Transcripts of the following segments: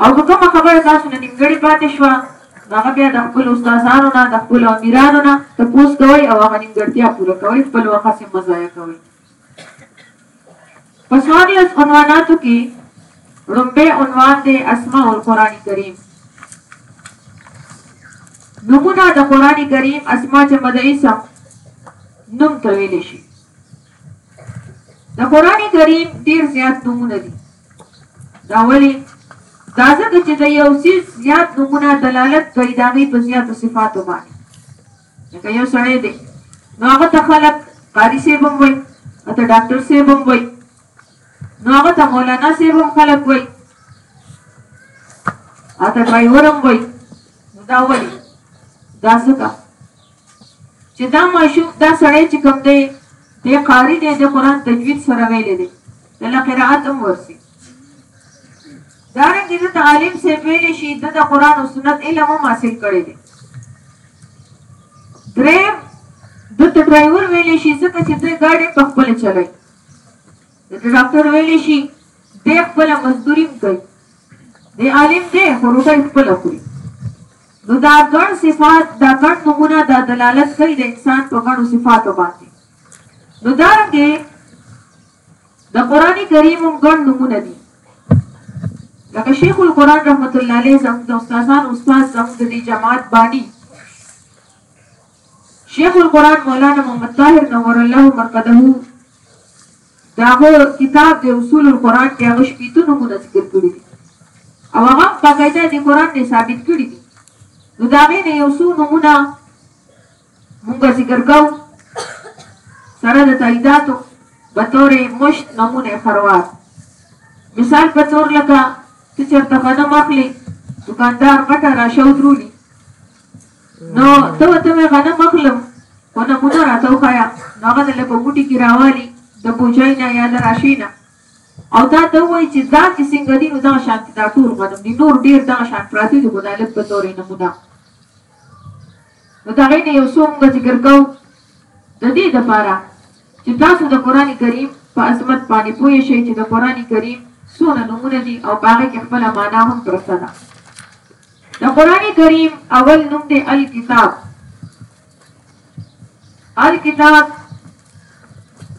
او که کومه خبره تاسو نه نیمګړې پاتې شوه، نو هغه بیا د خپلو استادانو نه، د خپلو امیرانو نه تپوس کوئ او هغه نیمګړتیا پوره کوئ، خپل وخت هسې مه ضایع کوئ. په څوارلس عنواناتو کې ړومبی عنوان دی اسماء القرآن کریم. نمونه د قرآن کریم اسماء چې مد اسم نوم ته ویل شي. د قرآن کریم ډیر زیات نمونه دي. دا ولې؟ دا ځکه چې د یو څیز زیات نومونه دلالت کوي د هغې په زیاتو صفاتو باندې لکه یو سړی دی نو هغه ته خلک قاري صاحب هم وایي ته ډاکټر صاحب هم وایي نو هغه ته مولانا صاحب هم خلک وایي اته ډرایور هم وایي نو دا ولې دا ځکه چې دا ماشوم دا سړی چې کوم دی د قاری دی د قران تجوید سره ویلې دی د قرائت هم ورسي دارنګه د تعلیم سره ویل شي د قران او سنت علم هم حاصل کړي دي درې د ډرایور ویل شي ځکه چې د ګاډي په خپل چلای د ډاکټر ویل شي د خپل مزدوري کوي د عالم دی خو روټه خپل خوري نو دا ګڼ صفات، دا ګڼ نومونه دا دلالت کوي د انسان په ګڼو صفاتو باندې. نو دارنګه د قرآن کریم هم ګڼ نومونه دي. لکه شیخ القرآن رحمت الله علیه زموږ د استادان استاد زموږ د دې جماعت بانی شیخ القرآن مولانا محمد طاهر نور الله مرقده د هغه کتاب دی اصول القرآن کې هغه شپېته نومونه ذکر کړي دي او هغه هم باقاعده د قرآن نه ثابت کړي دي نو د هغې نه یو څو نومونه مونږ ذکر کوو سره د تاییداتو به طور مشت نمونه خروار مثال په طور لکه ته چېرته غنم اخلې دکاندار غټه راشه ودرولي نو ته ورته وایې غنم اخلم خو نمونه راته وښایه نو هغه درله په موټي کې راوالي د بوجۍ نه یا له راشې نه او تا ته ووایي چې دا چې څنګه دي نو دغه شانتې دا ټول غنم دي نور ډېر دغه شان پراته دي خو دا لږ په تورې نمونه نو د هغې نه یو څو مونږ ذکر کوو د دې دپاره چې تاسو د قرآن کریم په عظمت باندې پوه شئ چې د قرآن کریم څونه نومونه دي او په هغې کې خپله معنا هم پرته ده د قران کریم اول نوم دی الکتاب الکتاب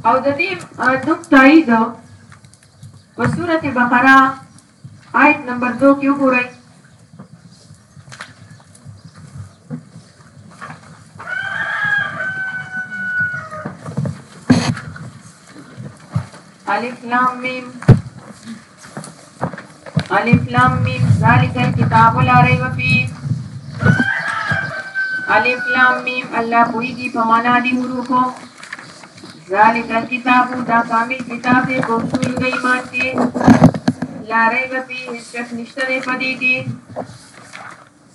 او د دې نوم تایید په سورته بقره آیت نمبر 2 کې وګورئ الف لام میم الف لام میم ذالک الکتاب لا ریب فیه الف لام میم الله پویږي په معنا دی حروفو ذالک الکتاب دا کامل کتاب دی په اصول د ایمان کې لا ریب فیه هیڅ شک نشته دی په دې کې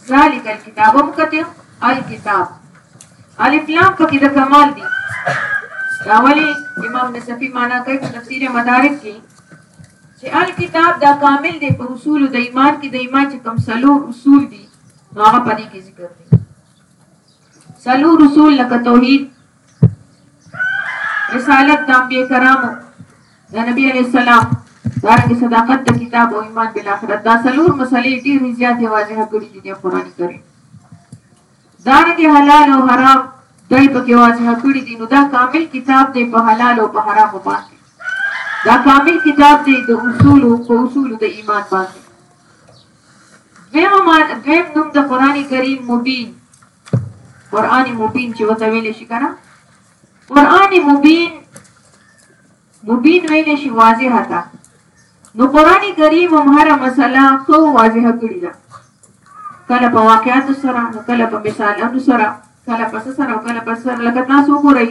ذالک الکتاب هم کته الکتاب الف لام پکې د کمال دي دا ولی امام نصفی معنا کوي په تفسیر مدارک کې چې الکتاب دا کامل دی په اصول د ایمان کې د ایمان چې کوم سلو اصول دي هغه پدې کې ذکر دي سلو اصول لکه توحید رسالت د انبیاء کرامو د نبی علی السلام دارنګه صداقت د کتاب او ایمان بل اخرت دا څلور مسلې ډېر زیاتې واضح کړې دي د قران کریم دارنګه حلال او حرام دای په کې واضح کړې دي نو دا کامل کتاب دی په حلال او په حرام باندې دا کامل کتاب دی د اصول او په اصول د ایمان باندې دویم دویم نوم د قران کریم مبین قران مبین چې وته ویل شي کنه قران مبین مبین ویل شي واضح تا نو قران کریم هم هر مسله خو واضح کړی دا کله په واقعاتو سره نو کله په مثالونو سره کله په سره او کله په سره لکه تاسو وګورئ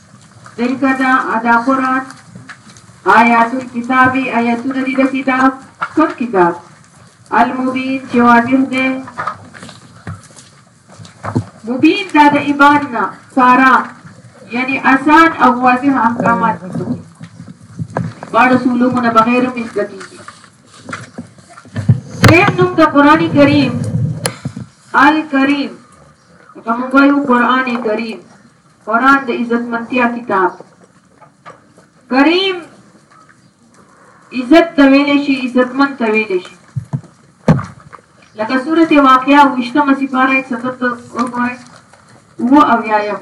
تلک دا ادا قرآن آیات الكتاب آیاتونه دي د کتاب کوم کتاب المبین چې واضح دی مبین دا د ایمان نه سارا یعنی آسان او واضح احکامات دي باړه سولومونه بغیر مشته دي دیم نوم د قرآن کریم الکریم کوم وایو قرآن کریم قرآن د عزتمنتیا کتاب کریم عزت ته ویلی شي عزتمن ته ویلی شي لکه صورت واقعا وشتمه سپاره ایک ستت وګورئ و اویایم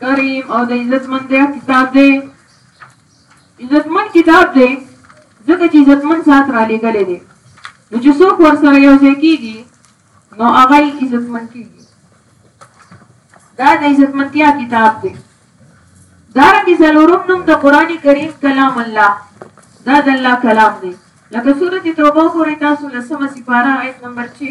کریم او د عزتمن دی کتاب دی عزتمن کتاب دی ځکه چې عزتمن سات را لېږلی دی نو چې څوک ورسره یو ځای کېږي نو هغه یې عزتمن کېږي دا د عزتمنتیا کتاب دی دارنګه څلورم نوم د قران کریم کلام الله دا د الله کلام دی لکه سورته توبه پورې تاسو لسمه سپاره آیت نمبر 6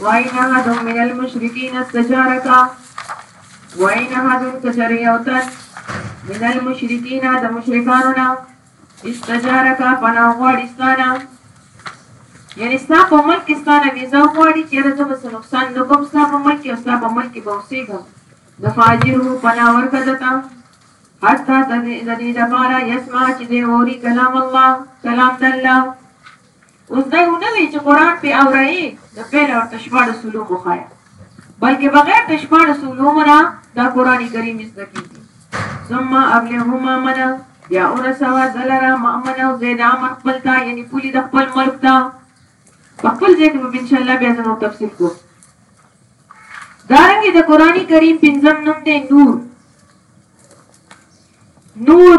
وَإِنْ أَحَدٌ مِّنَ الْمُشْرِكِينَ اسْتَجَارَكَ وَإِنْ أَحَدٌ كَجَرِ يَوْتَنْ مِنَ الْمُشْرِكِينَ د مشرکانو نه استجارک پناه غواړي ستانه یعنی ستا په ملک کې ستانه ویزه غواړي چې راته به نقصان نه کوم ستا په ملک او ستا په ملک کې به اوسېږم د فاجرو پناه ورکړه دته حتی د دې لپاره یسمع چې دی اوري کلام الله کلام د الله اوس دا نه وی چې قران په اورایي د پیل او تشمار سلو مخایا بلکې بغیر تشمار سلو مرا دا قران کریم زده کیږي ثم ابلغهما منا یا اور سوا دلرا مامن او زید امر خپل تا یعنی پولی د خپل ملک تا خپل ځای کې به ان شاء الله بیا زموږ تفصیل کو دارنګه د قران کریم پنځم نوم دی نور نور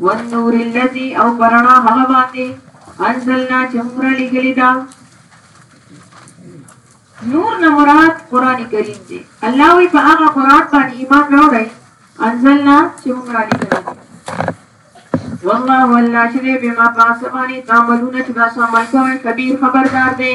والنور الذي او پرانا هغه باندې انزلنا چې موږ را لېږلي دا نور نه مراد قرآن کریم دی الله وی په هغه قرآن باندې ایمان راوړی انزلنا چې موږ را لېږلي والله والله چې بما تاسو باندې تعملون چې تاسو عمل کوئ خبير خبردار دی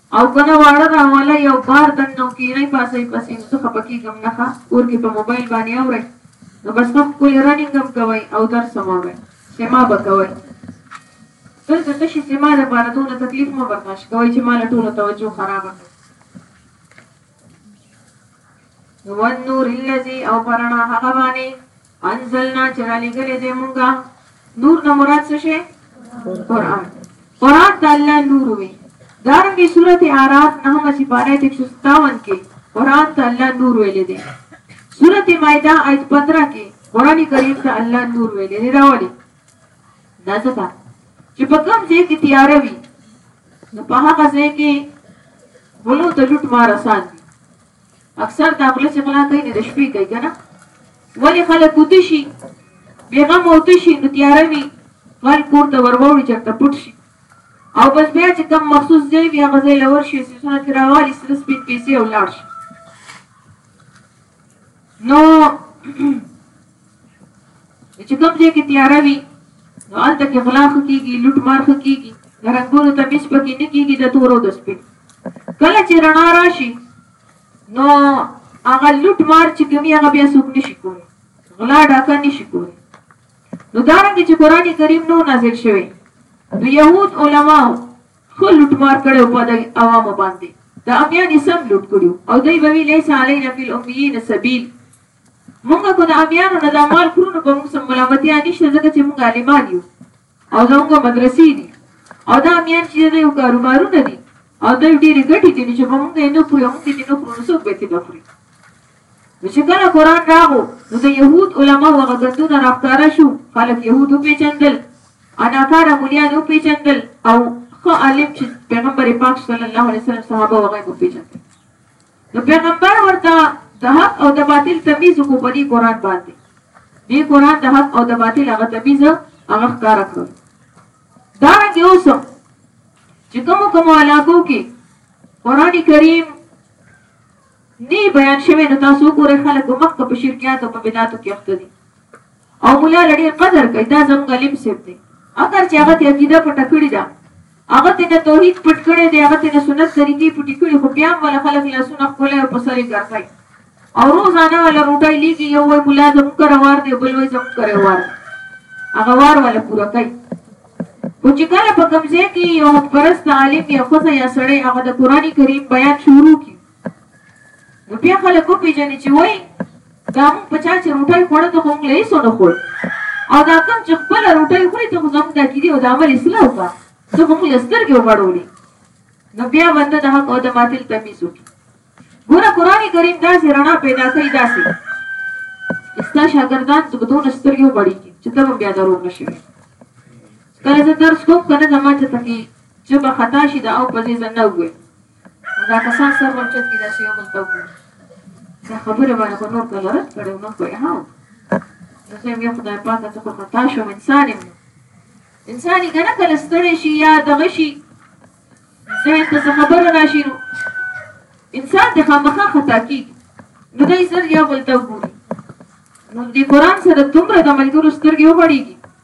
او کنه واړه راوله یو بار دن نو کینی پاسئ پسی نو زه خپه کیږم نه ښه کور کی په موبایل باندی اورئ نو بس ښه ښکلی رننګ هم کوئ او درس هم اورئ سما به کوئ دلته تشی سما لپاره دونه تکلیف مه برداشت کوئ چې ماله ټوله توجه خرابه کړئ والنور الذي او پرانا هغه باندې انزلنا چې رالیږلې دې مونږه نور نه مراد څه شي قرآن قرآن د الله نور وي دارنګه سورته اعراف نه هم چې پاره ته شستاون کې قرآن ته الله نور ویلې دي سورته مائده آیت 15 کې قرآن کریم ته الله نور ویلې دي راوړي دا څه ده چې په کوم ځای کې تیار وي نو په هغه ځای کې ولو ته لټ مار آسان دي اکثر دا غله چې غلا کوي د شپې کوي که نه ولې خلک اوته شي بېغمه اوته شي نو تیاره وي غل کور ته ورواوړي چېرته پټ شي او بس بیا چې کم مخصوص ځای وي هغه ځای له ورشي سیسونه ترې راوالي سره سپین پیسې او لاړ شي نو چې کوم ځای کې تیاره وي نو هلته کې غلا ښه کېږي لوټ مار ښه کېږي د رنګونو تمیز پکې نه کېږي د تورو د سپین کله چې رڼا راشي نو هغه لوټ مار چې کومي هغه بیا څوک نشي کولی غلا ډاکه نشي کولی نو دا رنګ چې قران کریم نو نازل شوی نو يهود علماو ښه لوټ مار کړی او په عوامو باندی د امیان یې سم لوټ کړی او دوی به وی لیس علینا فی الامیین سبیل مونږ کو د امیانو نه د مال خورونو په مونږ سم ملامتیا نشته ځکه چې مونږ عالمان یو او زمونږ مدرسې دي او دا امیان چې دوی کاروبارونه دي او دوی ډېرې ګټې کوي چې په مونږ یې نه خوري او مونږ یې نه خورو نو څوک به یې نه خوري نو چې کله قرآن راغو نو د یهود علماو هغه ګندونه راښکاره شو خلک یهود وپېژندل اناکاره ملیان وپېژندل او ښه عالم چې پیغمبر پاک صلی الله علیه وسلم صحابه او هغه وپېژندل نو پیغمبر ورته د حق او د باطل تمیز وکړو په دې قرآن باندې دې قرآن د حق او د باطل هغه تمیز هغه ښکاره کړو دا رنګه اوس چې کوم کوم علاقو کې قران کریم نه بیان شوی نو تاسو وګورئ خلک به مخکه په شرکیاتو او په بدعتو کې اخته دي او مولا له ډېر قدر کوي دا زموږ علم صاحب دی اګر چې هغه ته عقیده پټه کړې ده هغه ته نه توحید پټ کړی دی هغه ته نه سنت طریقې پټې کړي خو بیا هم ولا خلک لاسونه ښکلی او په سر یې ګرځوي او روزانه ولا روټۍ لیږي یو وایي ملا زموږ کره وار دی بل وایي زموږ کره وار دی هغه وار ولا پوره کوي خو چې کله په کوم ځای کې یو حق پرست عالم یا ښځه یا سړی هغه د قرآن کریم بیان شروع کړي نو بیا خلک وپېژني چې وایي دا موږ په چا چې روټۍ خوړه ته خو موږ له هېڅو نه خوړ او دا کوم چې خپله روټۍ خوري ته خو زموږ د عقیدې او د عمل اصلاح وکړه ته خو موږ له سترګې وغړولې نو بیا بنده د حق او د باطل تمیز وکړي ګوره قرآن کریم داسې رڼا پیدا کوي داسې ستا شاګردان چې په دونه سترګې وغړېږي چې ته به بیا دروغ نه شوې کله زه درس کوم که نه زما چې تکي چې به خطا شي د او په ځای زه نه وګورم نو دا کسان سر ورچت کیدای شي یو بل ته وګوري دا خبره باندې خو نور کله رد کړی نور خو یې ها زه خو یې خدای پاک ته خو خطا شوم انسان یم انسان یې کنه کله ستړی شي یا دغه شي زه ته څه خبره راشي نو انسان د خامخا خطا کیږي نو دای سر یو بل ته وګوري نو د قران سره دومره د ملګرو سترګې وغړیږي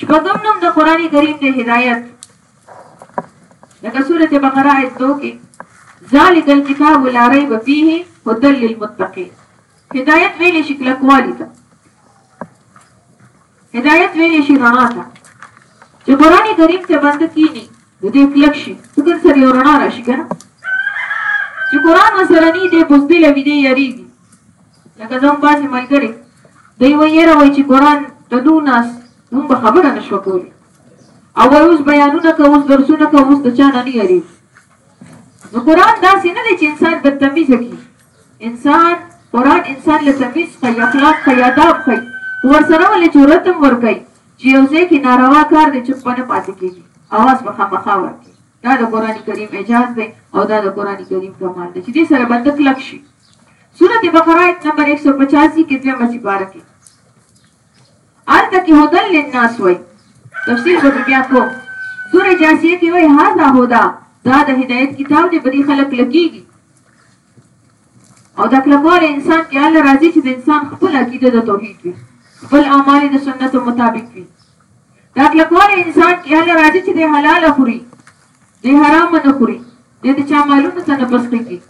شپږم نوم د قران کریم د هدایت لکه سوره بقره آیت 2 کې ذالک الكتاب لا ریب فیه هدى للمتقین هدایت ویل شي کله کوالی ته هدایت ویل شي رڼا ته چې قران کریم ته بند کینی د دې کلک شي څنګه سره یو رڼا راشي کنه چې قران سره نه دې بوزدل وي دې یریږي لکه زموږ بعضې ملګرې دوی ویره وایي چې قرآن د دوه ناس موږ به خبره نه شوه کولی او وایي اوس بیانونه کوه اوس درسونه کوه اوس د چا نه نه یاري نو قرآن داسې نه دی چې انسان بدتمیزه کړي انسان قرآن انسان له تمیز ښایي اخلاق ښایي اداب ښایي ورسره ولې چې رتم ورکوي چې یو ځای کې ناروا کار دی چوپ نه پاتې کېږي اواز به خامخا ورکړي دا د قرآن کریم اعجاز دی او دا د قرآن کریم کمال دی چې دې سره بنده کلک شي سورت بقره ایت نمبر ایک سو پچاسی کې دویمه سپاره کې هلته کې هدل للناس وایي تفسیر به بیا کوم سورې جاسیه کې وایي هذا هدا دا د هدایت کتاب دی په دې خلک لکېږي او د کلکوال انسان کې الله راځي چې د انسان خپل عقیده د توحید وي خپل اعمال د سنتو مطابق وي دا کلکوال انسان کې الله راځي چې د حلال خوري د حرام نه خوري د چا مالونو څخه بسخي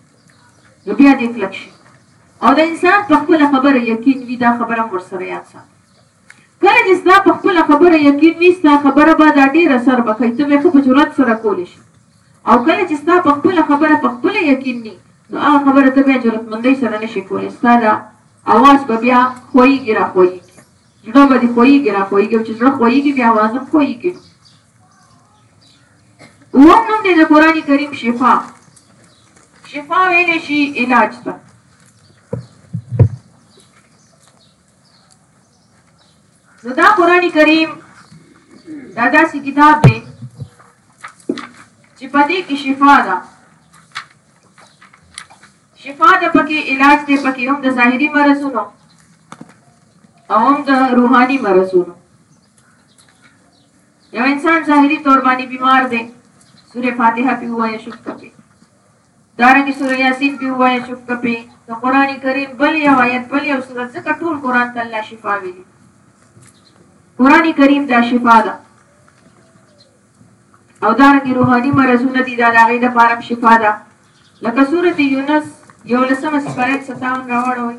نو بیا دې کلک شي او د انسان په خپل خبره یقین وي دا خبره هم ورسره یاد ساته کله چې ستا په خپل خبره یقین وي ستا خبره به دا ډیر اثر بخی ته به په جرأت سره کول شي او کله چې ستا په خپل خبره په خپل یقین ني نو هغه خبره ته به جرأت مندۍ سره نشي کولای ستا دا اواز به بیا خوېږي را خوېږي زړه به دې خوېږي را خوېږي چې زړه خوېږي بیا اواز هم خوېږي اووم نوم دی د قرآن کریم شفا شفا ویلی شي علاج ته نو دا قرآن کریم دا داسې کتاب دی چې په دې کې شفا ده شفا ده پکې علاج دی پکې هم د ظاهري مرضونو او هم د روحاني مرضونو یو انسان ظاهری طور باندې بیمار دی سوره فاتحه په وایي شوک کپی دارنګه سوره یاسین په وایي شوک کپی د قران کریم بل یو آیت بل یو سوره ځکه ټول قران ته الله شفا ویلي قران کریم دا شفا ده او دارنګه روحاني مرزونه دي دا دغه د پاره شفا ده لکه سوره یونس یو لسمه سپاره 57 راوړوي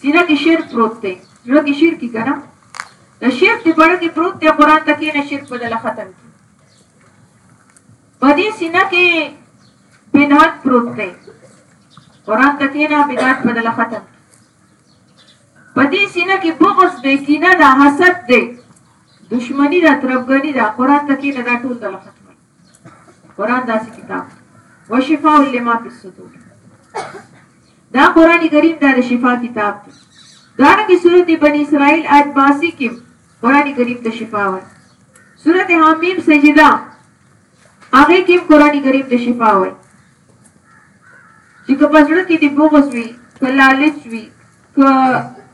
سینه کې شرک پروت دی زړه کې شرکی کنه د شرک په پړه کې پروت دی قران ته کې نه شرک بدل ختم کی پدې سینه کې بدعت پروت دی قران ته کې نه بدعت بدل ختم پدې سینه کې بغض دی کینه ده حسد دی دشمنی ده تربګنی ده قران ته کې نه دا ټول دل ختم قران داسې کتاب وشفاء لما فی الصدور دا قران کریم دا د شفا کتاب دی دا کې سورته بنی اسرائیل آیت 82 کې قران کریم ته شفا وایي سورته حمیم سجده هغه کې قران کریم ته شفا وایي چې که په زړه کې دې بغض وي که لالچ وي که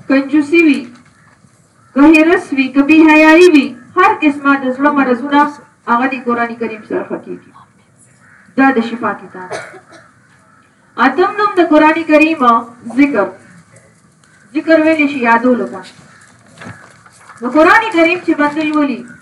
کنجوسي وي که هرس وي که بې حیایي وي هر قسمه د زړه مرضونه هغه د قرآن کریم سره فکیږي دا د شفا کتاب اتم نوم د قرآن کریم ذکر ذکر ویل شي یادولو ته نو قرآن کریم چې بندل ولي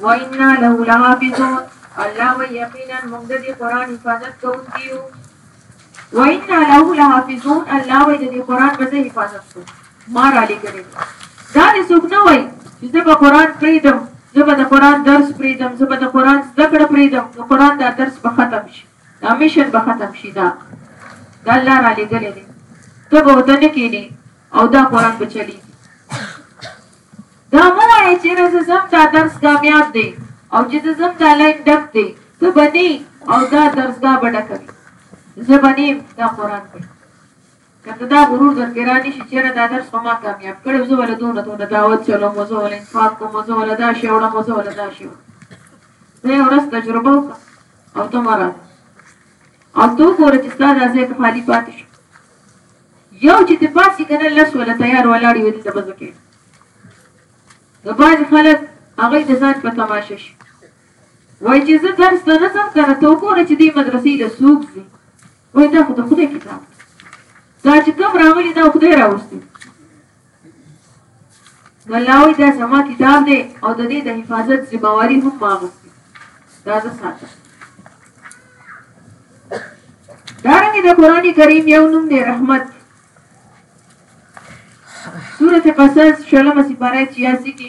وإنا له لحافظون الله و یقینا موږ د دې قران حفاظت کوونکي یو وإنا له لحافظون الله و دې قران به حفاظت کوو ما را لګره دا دې څوک نه وای چې زه به قران پریدم زه به د قران درس پریدم زه به د قران زده کړه پریدم نو قران دا درس به ختم شي دا میشن به ختم شي دا دا الله را لګره ته به ودنه کینی او دا قران به چلی دا مه وایه چېرې زه ځم دا درس کامیاب دی او چې زه ځم دا لاین ډک دی ته به نی او دا درسګاه به ډکه وي زه به نیم دا قرآن دی که ته دا غرور در کې رانه شي چېرې دا درس خو ما کامیاب کړی زه ولا دونه دونه دعوت چلوم زه ولا انفاق کوم زه ولا دا شی وړم زه ولا دا شی زه یو ورځ تجربه وکړم او ته مراد او ته ګوره چې ستا دا ځای خالي پاتې شو یو چې ته پاسې کنه لس ولا تیار ولاړ یو دلته بزه کې نو بعضې خلک هغوی د ځان په تماشه شي وایي چې زه درس ته نه ځم که نه ته وګوره چې دې مدرسې له څوک ځي وایي دا خو د خدای کتاب دا چې کوم راغلي دا خدای راوستي الله وی دا زما کتاب دی او د دې د حفاظت ذمہ واری هم ما غوښتي دا زه ساتم دارنګه د قران کریم یو نوم دی رحمت سورته قصص شلمه سپاره 86 کې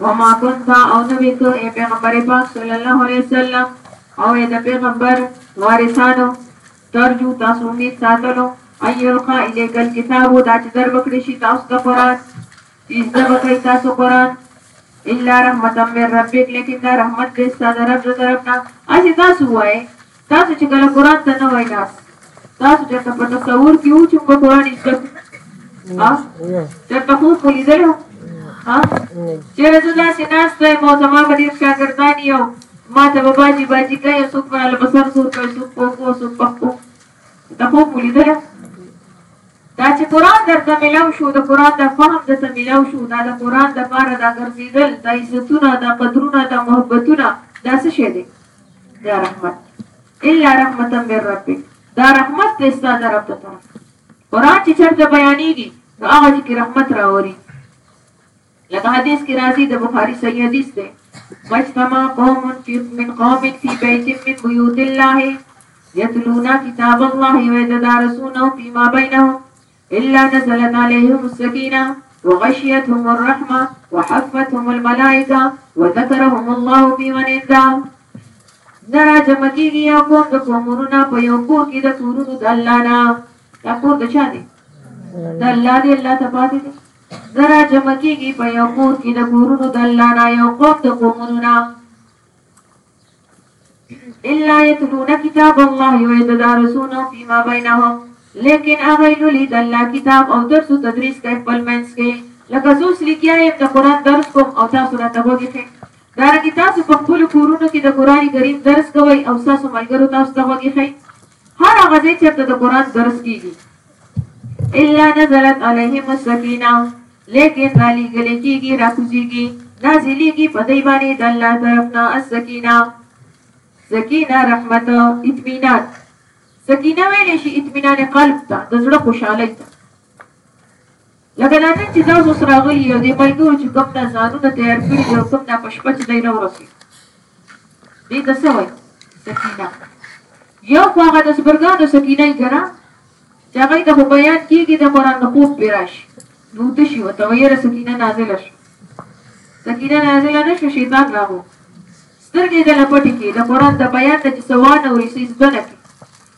وما كنت او نه وي ته اې پیغمبر پاک صلی الله علیه وسلم او اې د پیغمبر وارثانو ترجو تاسو امید ساتلو ان یلقا الیک الکتاب دا چې در بکړی شي تاسو ته قرآن چې زده بکړی تاسو قرآن الا رحمتا من ربک لیکن دا رحمت دې ستا د رب د طرف نه هسې تاسو ووایئ تاسو چې کله قران ته نه وای ناست تاسو چېرته په تصور کې وو چې موږ قران یې زده کړو چېرته خوب مو لیدلی و چېرې زه داسې ناست وایم او زما به ډېر شاګردان یې او ما ته به باجي باجي کوي څوک به راله په سر زور کوي څوک په اوږو څوک په پښو ته خوب مو لیدلی دا چې قرآن درته ملاو شو د قرآن د فهم درته ملاو شو دا د قرآن دپاره دا ګرځېدل دا عزتونه دا قدرونه دا محبتونه دا څه شی دی دا رحمت الا رحمتا من ربک دا رحمت دې ستاسو رب ته طرف قرآن چې چرته بیانېږي نو هغه چې رحمت راوړي لکه حدیث کې راځي د بخاری صحیح حدیث دی مجتمع قوم فی من قوم فی بیت من بیوت الله یتلونا کتاب الله ویتدارسونه فیما بینهم الا نزلت عليهم السکینه وغشیتهم الرحمه وحفتهم الملائکه وذكرهم الله في من عنده نه را جمع کېږي یو کور د کورونو نه په یو کور کې د کورونو د الله نه دا کور د چا دی د الله دی الله ته پاتې دی نه را جمع کېږي په یو کور کې د کورونو د الله نه یو کور د کورونو نه الا يتلون کتاب الله ويتدارسونه فيما بينهم لیکن هغه لولي د الله کتاب او درس او تدریس کوي خپل منځ کې لکه زه اوس لګیا یم د قرآن درس کوم او تاسو راته غوږی ښئ دارنګه تاسو په خپل کورونو کې د قرآن کریم درس کوئ او تاسو ملګرو تاسو ته غوږی ښئ هر هغه ځای چېرته د قرآن درس کېږي. الا نزلت علیهم السکینة لیکن رالیږلې کېږي، راکوزېږي، نازلېږي په دوی باندې د الله طرف نه السکینة، سکینة، رحمت، اطمینان. سکینة ویلی شي اطمینان قلب ته، د زړه خوشحالۍ ته. لکه دا نن چې تاسو سره راغلي یو دې ملګرو چې کوم دا ځانونه تیار کړي دي او کوم دا په شپه چې دی نه ورسي دې ته څه وایي سکینه یو خو هغه د سبرګانو سکینه یې کنه چې هغه ته خو بیان کېږي د قرآن نه خوب پرې راشي نو ته شي ورته ویره سکینه نازله شو سکینه نازله نه شو شیطان راغو سترګې د لپټې کې د قرآن د بیان ته چې سوانه ورسي ځنه کې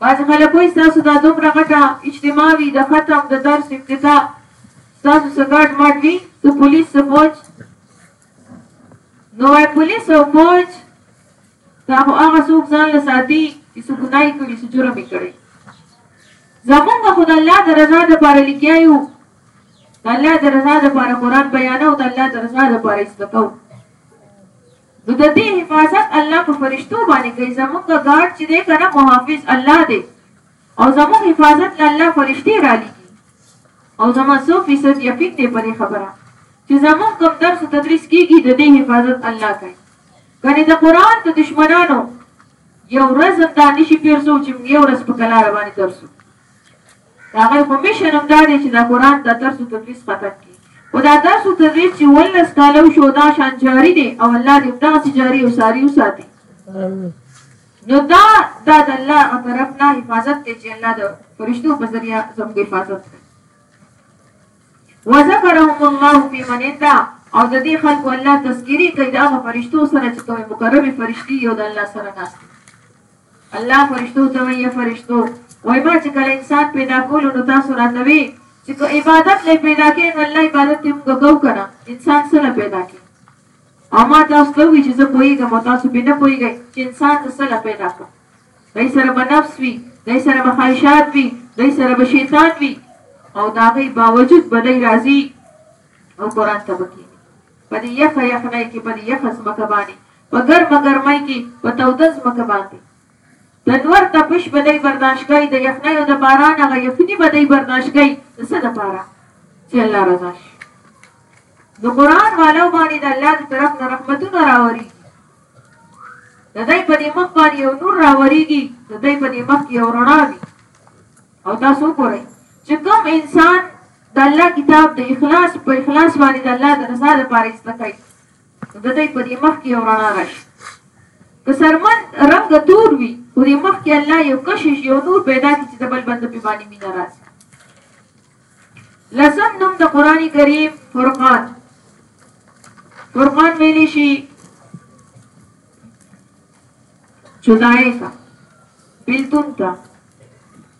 بعضې خلک وایي ستاسو دا دومره غټه اجتماع وي د ختم د درس افتتاح ستاسو څه ګډ مډ وي څه پولیس څه فوج نو وایي پولیس او فوج دا خو هغه څوک ځان له ساتي چې څه ګناه یې کړي څه جرم یې کړی زمونږ خو د الله د رضا دپاره لګیا یو د الله د رضا دپاره قرآن بیانو د الله د رضا دپاره یې زده کوو نو ددې حفاظت الله په فرشتو باندې کوي زمونږ ګارډ چې دی کنه محافظ الله دی او زمونږ حفاظت له الله فرشتي را لګي او زما سو فیصد یقین دی پرې خبره چې زمونږ کوم درس او تدریس کیږي د دې حفاظت الله کوي کنه د قران د دشمنانو یو ورځ دا نشي پیرسو چې یو ورځ په کلار باندې درسو د هغوی خو مشن هم دا دی چې د قرآن د درس و تدریس خطک کړي، خو دا درس و تدریس چې اوولس کاله وشو دا شان جاري دی او الله دې همدغسې جاري او ساري وساتي. نو دا دا د الله هغه طرف نه حفاظت دی چې الله د فرشتو په ذریعه زموږ حفاظت کوي. وذکرهم الله فی من عنده او د دې خلکو الله تذکیری کوي د هغه فرشتو سره چې کومې مقربې فرشتي یو د الله سره ناست الله فرشتو ته وایي، ای فرشتو! وایي ما چې کله انسان پیدا کولو نو تاسو راته ویې چې که عبادت له پیدا کړي نو الله عبادت ته موږ کوو که نه؟ انسان څه له پیدا کړي؟ او ما تاسو ته وویل چې زه پوهېږم او تاسو پرې نه پوهېږئ چې انسان د څه له پیدا کړم دی سره به نفس وي دی سره به خواهشات وي دی سره به شیطان وي او د هغې باوجود به دی راځي او قرآن ته به کښېني په دې یخه یخنۍ کې په دې یخه ځمکه باندې په ګرمه ګرمۍ کې په توده ځمکه باندې د نور تپش بدی برداشت کوي د یخنۍ او د باران هغه یخني بدی برداشت کوي د څه لپاره چې الله رضا شي نو قران والو باندې د الله تر طرف نه رحمتونه راوري د دې په دې مخ باندې یو نور راوريږي د دې په دې مخ کې یو رڼا وي او تاسو ګورئ چې کوم انسان د الله کتاب د اخلاص په اخلاص باندې د الله د رضا لپاره استکای نو د دې په دې مخ کې یو رڼا راشي که سرمن رنګ تور وي خو دې مخ کې الله یو کشش یو نور پیدا کړي چې د بل بنده په باندې مینه راشي لسم نوم د قران کریم فرقان فرقان ویلی شي جدای کا بلتون کا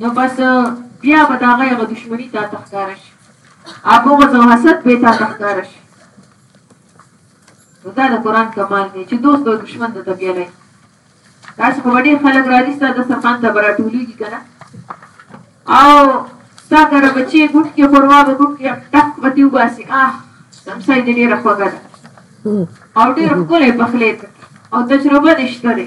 نو بس بيا به داغه هغه دشمني تا ته ښکاره شي بغض او حسد به تا ته ښکاره شي نو دا د قرآن کمال دی چې دوست او دشمن د طبیعه لای تاسو په ډېر خلک راځي ستا د سرخان ته برا ټولېږي که نه او ستا کره بچې ګوټ کې خوروا به ګوټ کې ټک به دې وباسي آه سمسای دې ډېره خوږه ده او ډېر ښکلی پخلی او تجربه دې شته دی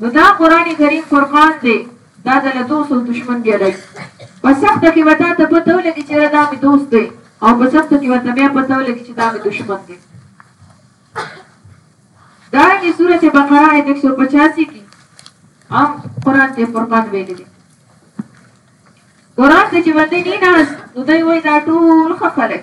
نو دا قرآن کریم فرقان دی دا د له دوست او دشمن بیا لري په سخته کې به تا ته پته ولګي چې دا مې دوست دی او په سخته کې ورته بیا پته ولګي چې دا مې دشمن دی دارنګه سورت بقره آیت 185 کې هم قران ته فرقان ویل دي قران ته چې باندې نه ناز نو دوی وایي دا ټول خلک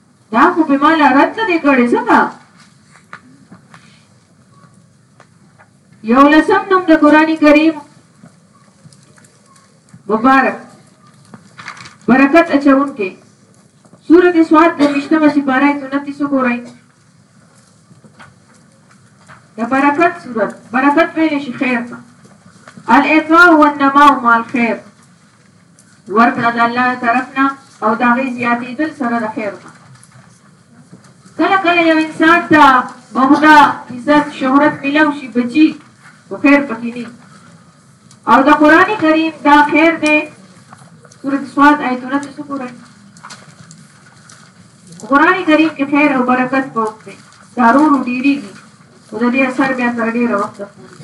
دا خو به مال رد نه دی کړی ځکه یو لسم نوم د قران کریم مبارک برکت اچون کې سورۃ سواد د مشتمه سپاره 29 ګورئ د برکت سورۃ برکت ویل شي خیر ته الاقاء والنماء مع الخير ورکړه د الله له طرف نه او د هغې زیاتېدل سره د خیر نه کله کله یو انسان ته بهدا عزت شهرت ملو شي بچي خو خیر پکې نه او د قران کریم دا خیر دی سورۃ سواد آیتونه څه ګورئ قران کریم کې خیر او برکت پروت دی ضرور ډیریږي او د دې اثر بیا تر ډیره وخت پورې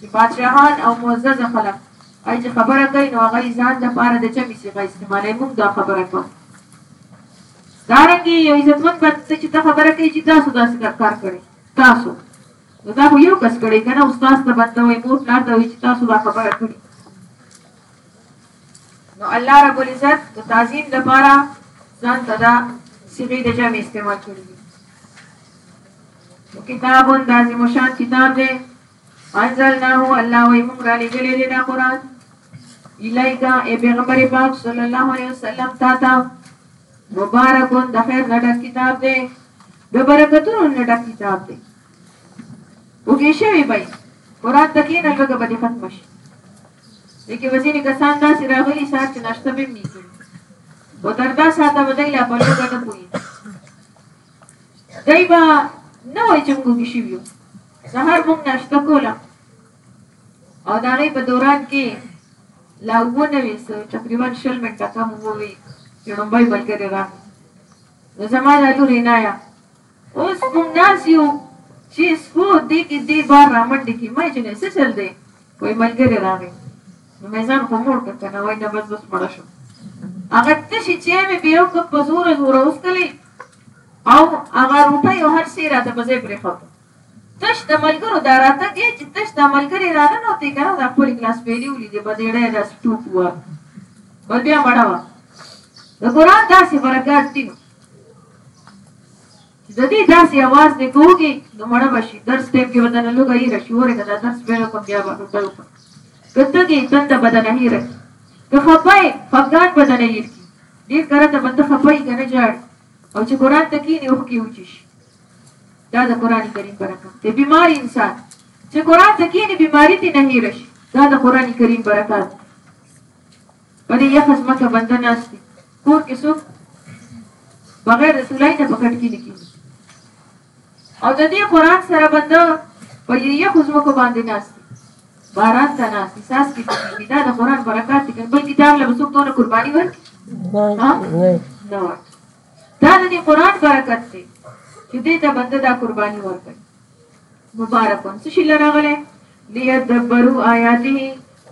چی بادشاهان او معزز خلق ای چی خبره کوي نو هغه یی ځان د پاره د جمع صیغه استعمالوي موږ دا خبره کوو دارنګي یو عزتمن بند ته چې دا خبره کوي چې تاسو داسې کار کړی تاسو نو دا خو یو کس کړی کنه استاد ته بنده وي مور پلار ته وي چې تاسو دا خبره کړی نو الله رب العزت د تعظیم لپاره ځان ته دا صيغه د جمع استعمال کړی کتاب داسې مشان کتاب دی انزلناه الله وي موږ را لګلې دې دا قران الایکا ای پیغمبر پاک صلی الله علیه وسلم تا تا مبارکون د خیر نه ډک کتاب دی د برکتونو نه ډک کتاب دی وګی شوی بای قران تکې نه لږه به ختم شي لکه وزینی کسان دا سره غلی سات چې ناشته به نه کړي و تر دا ساته بدای لا په لوګه نه پوي دوی به نه وای چې موږ وږي شوي یو سهار موږ ناشته کوله او د هغې په دوران کې لا اووه نوي څه تقریبا شل منټه کم اووه وي چې لومبۍ ملګرې راغله نو زما دا لور عنایا اوس موږ ناست یو چې څو دې کې دې بار رامنډې کې ما چې نه څه چل دی وایي ملګرې راغی نو مې ځان خو مور کړ که نه وایي نه بس بس مړه شو هغه تشې چې مې بیا وکړ په زوره زوره وسکلې او هغه روپۍ او هر څه یې راته په ځای پرېښود. تش د ملګرو دا راتګ یې چې تش دا ملګرې راننوتې که نه دا خپلې ګلاس پیالې ولیدې بدېړه یې داسې ټوپ ووهه بل بیا مړه وه. د قرآن داسې برکات دي نو چې د دې داسې اواز دې کوږي نو مړه به شي درس ټایم کې به دنه لوګه یې راشي وره که دا درس پیل وکړم بیا به روپۍ وکړم که تږې تنده به دنه هېره کړي که خپه یې خفګان به دنه هېر کړي ډیر ګرم ده بنده خپه یی کنه جاړ او چې قران ته کینی اوخکی وچیش دا د قران کریم برکت دی بیمار انسان چې قران ته کینی بیماری تی نه هیرش دا د قران کریم برکت په دې یخ خدمت بنده ناشته کور کې څوک بغیر د سولای نه پکټ کې نه کینی او د دې قرآن سره به ته په یخو ځمکو باندې ناست باران ته ناست څاڅکي څاڅکي دا د قرآن برکات دي بل کتاب له به څوک دونه قرباني ورکړي نه ورکړي دا د دې قرآن برکت دی چې دې ته بنده دا قرباني ورکړي مبارکون څه شي لراغله ليدبروا آياته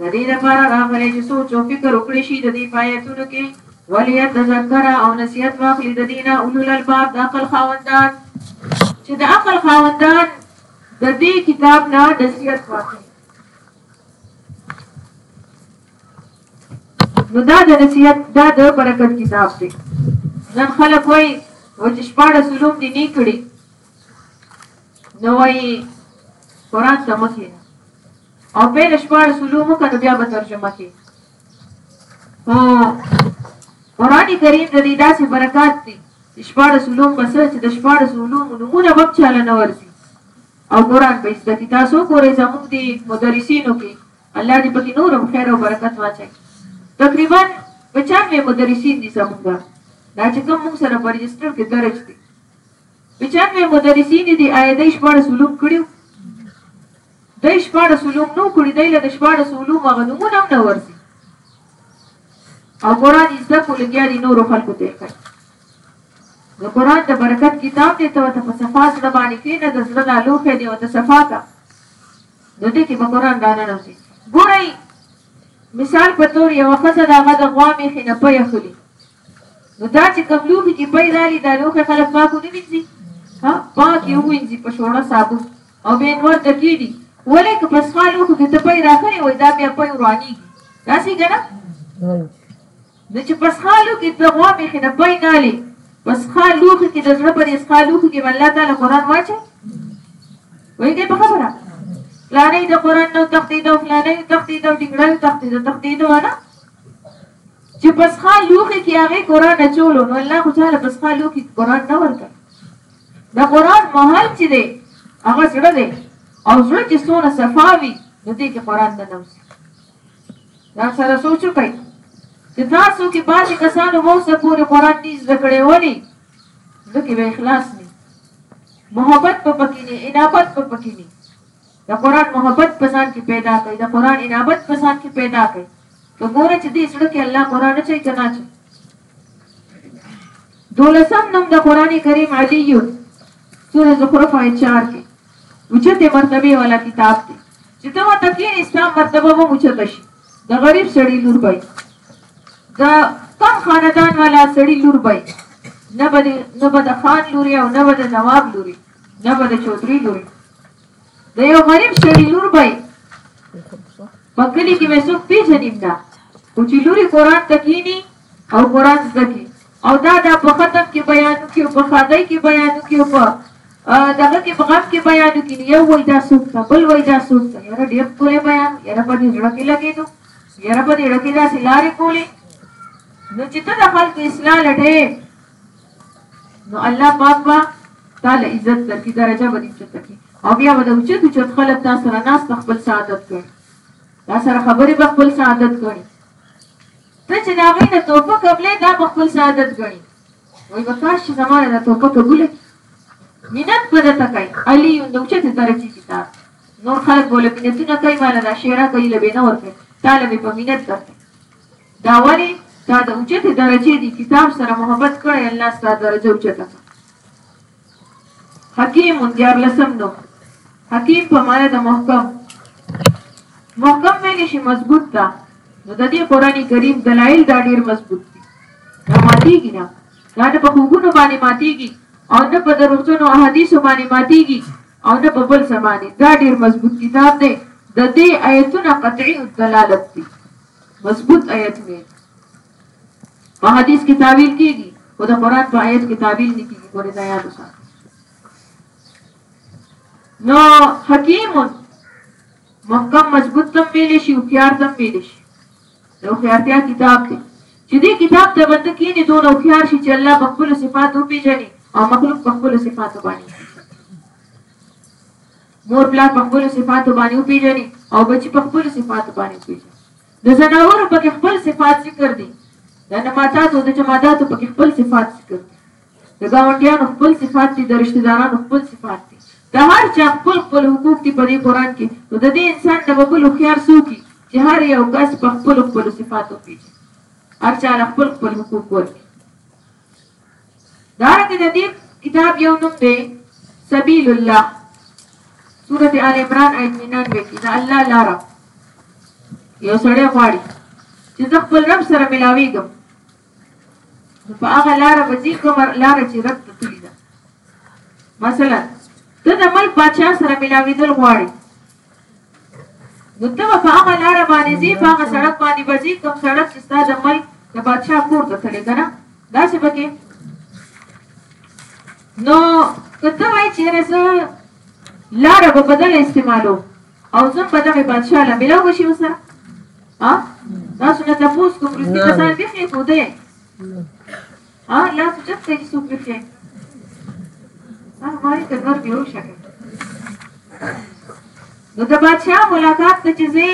د دې لپاره راغلی چې سوچ او فکر وکړی شي د دې په آیتونو کې ولیت تذکر او نصیحت واخلي د دینه اولو الالباب د عقل خاوندان چې د عقل خاوندان د دې کتاب نه نصیحت واخلي نو دا د نصیحت دا د برکت کتاب دی نن خلک وایي و چې شپاړس علوم دې نه کړي نو وایي قرآن ته مخې او پهله شپاړس علوم وکړه نو بیا به ترجمه کې خو قرآن کریم د دې داسې برکات دي چې شپاړس علوم به څه چې د شپاړس علومو نومونه به هم چاله نه ورځي او قرآن به زده کړي تاسو ګورئ زموږ دې مدرسینو کې الله دې پکې نور هم خیر او برکت واچوي تقریبا پچانوې مدرسین دي زموږ دا چې کوم موږ سره په رجسټر کې درج دي که چرته مدرسینو دی آیدی شپاړس علوم کړی وو دی شپاړس علوم نو کړی دی له شپاړس علوم هغه نمونه هم نه ورسی او قرآن زده کو لګیا دي نورو خلکو ته کوي د قرآن د برکت کتاب دی ته ته په صفا زړه باندې کېنه د زړه نه لوښی دی او ته صفا کا نو دې کې به قرآن رانه نوځي ګورئ مثال په تور یو ښځه د هغه د غوا مېښې نه پی اخلي نو دا چې کوم لوښي کې پۍ رالي دا لوښی خلک پاک ونه وینځي؟ ها پاک یې ووینځي په شوړه صابون او بیا یې نور ډکېږي ولې که په سخا لوښو کې ته پۍ راکړې وای دا بیا پۍ ورانېږي داسې که نه نو چې په سخا لوښي ته غوا مېښې نه پۍ نالې په سخا لوښي کې د زړه په دې سخا لوښي کې به الله تعالی قرآن واچي وایي په خبره فلانۍ د قرآن نه تښتېده او فلانۍ تښتېده او ډنګړی تښتېده تښتېده نه چه په سخا لوخی کی هغه قران اچولو نو الله خو چاله په سخا لوخی کی قران نه ورکړ دا قران محل چی دی هغه زړه دی او زړه چې سونه صفاوي نو دې کې قران نه نوسي دا سره سوچو کوي چې تاسو کې بعضی کسانو مو څه پورې قران دې زده کړې ونی ځکه به اخلاص نه محبت په پکې نه انابت په پکې نه د قرآن محبت په ځان کښې پېدا کړئ، د قرآن انابت په ځان کښې پېدا کړئ، ته ګوره چې دې زړه کښې الله قرآن اچوي که نه اچوي. دولسم نوم د قرآن کریم علی سورة زخرف آیت چار کښې اوچتې مرتبې والا کتاب دی چې ته ورته کېنې ستا مرتبه به اوچته شي د غریب سړي لور به د کم خاندان والا سړي لور به نه به نه به د خان لوري او نه به د نواب لوري نه به د چوتري لوري د یو غریب سړي لور به په کلي کې به څوک پېژني نه خو چې لورې قرآن ته کښېني او قرآن زده کړي او دا دا په ختم کې بیان وکړي او په ښادۍ کې بیان وکړي او په دغه کې په غم کې بیان وکړي یو وایي دا څوک ده بل وایي دا څوک ده یاره ډېر ښکلی بیان یاره په دې زړه کې لګېدو یاره په دې زړه کې داسې لارې کولې نو چې ته د خلکو اصلاح لټې نو الله پاک به تا له عزت درکړي، درجه به دې اوچته کړي او بیا به د اوچت اوچت خلک تا سره ناسته خپل څه عادت ګڼي، تا سره خبرې به خپل څه عادت ګڼي. ته چې د هغوی نه تحفه قبلې دا به خپل څه عادت ګڼي، وایي به کاش چې زما نه دا تحفه قبوله کړي. منت به درته کوي، علي د اوچتې درجې کتاب نور خلک به له منتونه کوي، ما نه دا شی راکړه، هیله به یې نه ورکوي، تا له مې په منت درکړي. دا ولی تا د اوچته درجه دی کتاب سره محبت کړی الله ستاسو درجه اوچته کړه حکیم دیار لسم نو حکیم په معنی د محکم محکم ویل شي مضبوط تا نو د دې قران کریم دلایل دا ډیر مضبوط دي دا ماتیږي نه دا نه په خوبونو باندې ماتیږي او نه په دروغجنو احادیثو باندې ماتیږي او نه په بل څه باندې دا ډیر مضبوط کتاب دی د دې آیتونه قطعي دلالت دي مضبوط آیت دی په حدیث کې تعویل کیږي او د قران په آیت کې تعویل نه کیږي ګوره دا یاد وساتئ نو حکیم محکم مضبوط تم ویل شي او خيار تم ویل شي نو خيارتیا کتاب دی چې دې کتاب ته باندې کینې دون او خيار شي چې الله په خپل صفاتو پیژني او مخلوق په خپل صفاتو باندې مور پلار په خپلو صفاتو باندې وپېژني او بچي په خپلو صفاتو باندې وپېژني د ځناورو پکې خپل صفات ذکر دي د نباتاتو د جماداتو پکې خپل صفات ذکر دي د ګاونډیانو خپل صفات دي د رشتہ دارانو خپل صفات دي د هر چا خپل خپل حقوق دي په دې قرآن کې نو د دې انسان نه به بل هوښیار څوک چې هر یو کس په خپلو خپلو صفاتو پېژني هر چا له خپل خپل حقوق ورکړي دارنګه د دې کتاب یو نوم دی سبیل الله سورت آل عمران آیت 99 کې د الله لاره یو سړی غواړي چې زه خپل رب سره ملاویږم نو په هغه لاره به ځي کومه لاره چې رب ته تللي ده مثلا ته د ملک باچا سره ملاوېدل غواړې ته به په هغه لاره باندې ځې په هغه سړک باندې به ځې کوم سړک چې ستا د ملک د بادشاه کور ته تللی که نه داسې به کې نو که ته وایې چې یاره زه لاره به په دغه استعمالو او زه به دغه بادشاه له ملاو به شي ورسره تاسو نه تپوس کوم وروستي کسان بیخي ښودی ها يا څه چپ ته څوک نه کړي ها غواړي ته ګر دی وشه نو د بادشاہ ملاقات ته چې زی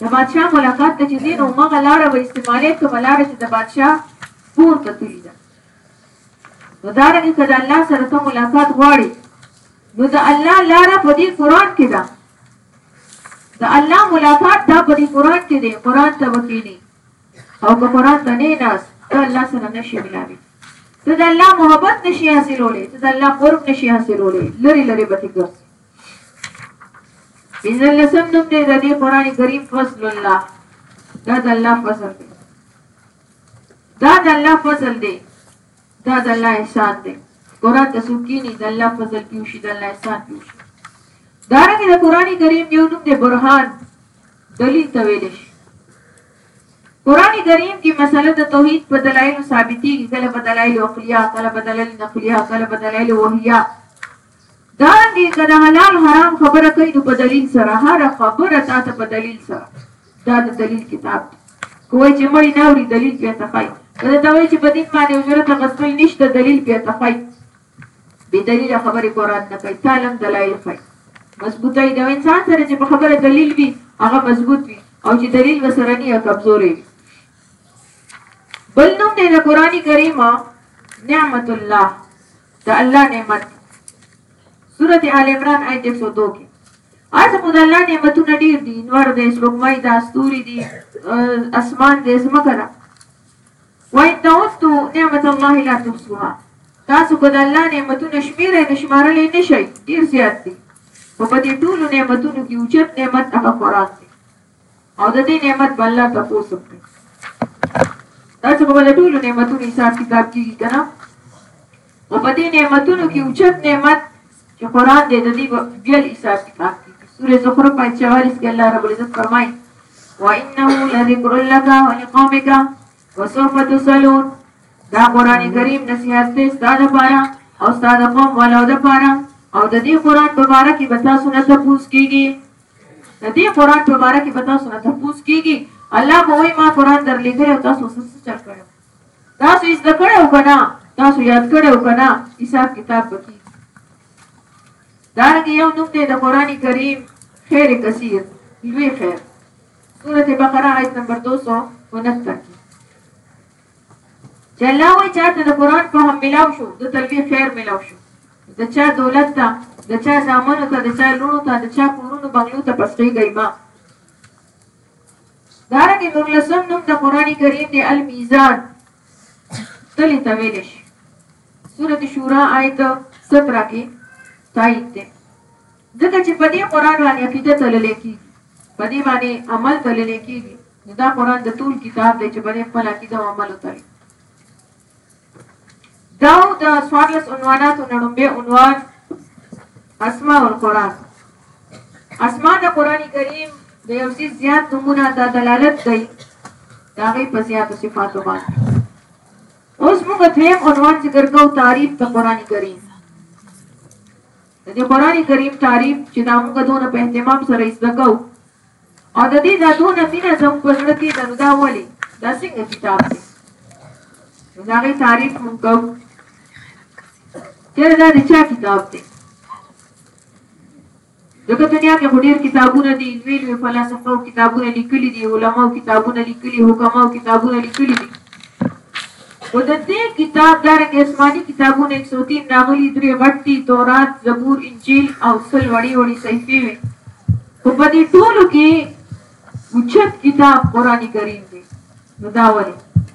د بادشاہ ملاقات ته چې زی نو مغه لاړه و استعماله ته ملاړه چې د بادشاہ پور ته تللی ده نو دا رنګه کله الله سره ته ملاقات غواړي نو د الله لاره په دې قران کې ده د الله ملاقات دا په دې قران کې دی قران ته وکینی او که مراد ته نه ناست ته الله سره نشي ملاوي ته د الله محبت نشي حاصلولې ته د الله قرب نشي حاصلولې لری لری به ته ګرځي بنزل لسم نوم دی د دې قران کریم فضل الله دا د الله فضل دی دا د الله فضل دی دا د الله احسان دی قران ته سوکینی د الله فضل پیوشي د الله احسان پیوشي دا رنګه د قران کریم یو نوم دی برهان دلیل ته ویلی شی. قرآن کریم کی مسئله د توحید په دلائلو ثابتیږی کله په دلائل عقلیه کله په دلائل نقلیه کله په دلائل وحیه دارنګه که د حلال حرام خبره کوي نو په دلیل سره هر خبره تا ته په دلیل سره دا د دلیل کتاب دی کوی چې مړی ناوری دلیل پیته خای کله ته وای چې په دین باندې اجرت غسل نشته دلیل پیته خای بی دلیل خبرې قران نه کوي تعلم دلایل خای مضبوطه ای د انسان سره چې په خبره دلیل وي هغه مضبوط وي او چې دلیل وسره نه کمزوري وي بل نوم دی د قران کریم نعمت الله د الله نعمت سورت آل عمران آیت 102 کې از خو د الله نعمتونه ډیر دي نور د شپږمۍ د استوري دي اسمان د زمکه ده وَإِن تَعُدُّوا نِعْمَةَ اللَّهِ لَا تُحْصُوهَا تاسو که د الله نعمتونه شمېرئ نو شمارلی یې نه شئ، ډېر زیات دي، خو په دې ټولو نعمتونو کې اوچت نعمت هغه قرآن دی او د دې نعمت به الله تپوس هم کوي. دا څه خو به د ټولو نعمتونو حساب کتاب کېږي که نه؟ خو په دې نعمتونو کې اوچت نعمت چې قرآن دې د دې بیا احساس کړه سورې زخرف آیت 44 کې الله رب العزت فرمایي وانه لذکر لك ولقومك وسوف تسالون دا قران کریم نصیحت دې ستاسو لپاره او ستاسو قوم ولو لپاره او د دې قران په اړه کې به تاسو نه تاسو کیږي د دې قران په اړه کې به تاسو نه تاسو کیږي الله به وایي ما قران درلېږلی او تاسو څه څه چل کړو تاسو یې زده کړی او که نه، تاسو یاد کړی او که نه، حساب کتاب به کېږي. دارنګه یو نوم دی د قرآن کریم خیر کثیر، لوی خیر، سورة بقره آیت نمبر دو سو انهتر کې چې الله وایي چا ته د قرآن فهم ملاو شو د تلوي خیر ملاو شو د چا دولت ته د چا زامنو ته د چا لوڼو ته د چا کورونو بنګلو ته پسخېږئ مه دارنګه نورلسم نوم د قران کریم دی المیزان تلی ته ویل شي سورۃ شورا آیت 17 کې تایید ده ځکه چې په دې قران باندې عقیده تللې کیږي په دې باندې عمل تللې کیږي دا قران د ټول کتاب دی چې باندې خپل عقیده او عمل وتلي دا و د څوارلس عنواناتو نه ړومبی عنوان اسماء القرآن اسماء د قرآن کریم د یو څیز زیات نمونه دا دلالت کوي د هغې په زیاتو صفاتو باندې اوس موږ دویم عنوان ذکر کوو تعریف د قرآن کریم د دې قرآن کریم تعریف چې دا موږ دونه په اهتمام سره زده کوو او د دې دا دونه مینه زموږ په زړه کې ده نو دا ولې دا څنګه کتاب دی نو د هغې تعریف مونږ کوو چېرې دا د چا کتاب دی دغه دنیا کې خو ډېر کتابونه دي لوی لوی فلسفه او کتابونه لیکلي دي علما او کتابونه لیکلي حکما او کتابونه لیکلي دي خو د دې کتاب دا رنګ اسماني کتابونه 103 راغلي درې غټ دي تورات زبور انجیل او سل وړي وړي صحیفې وي خو په دې ټولو کې اوچت کتاب قرآن کریم دی، نو دا ولې؟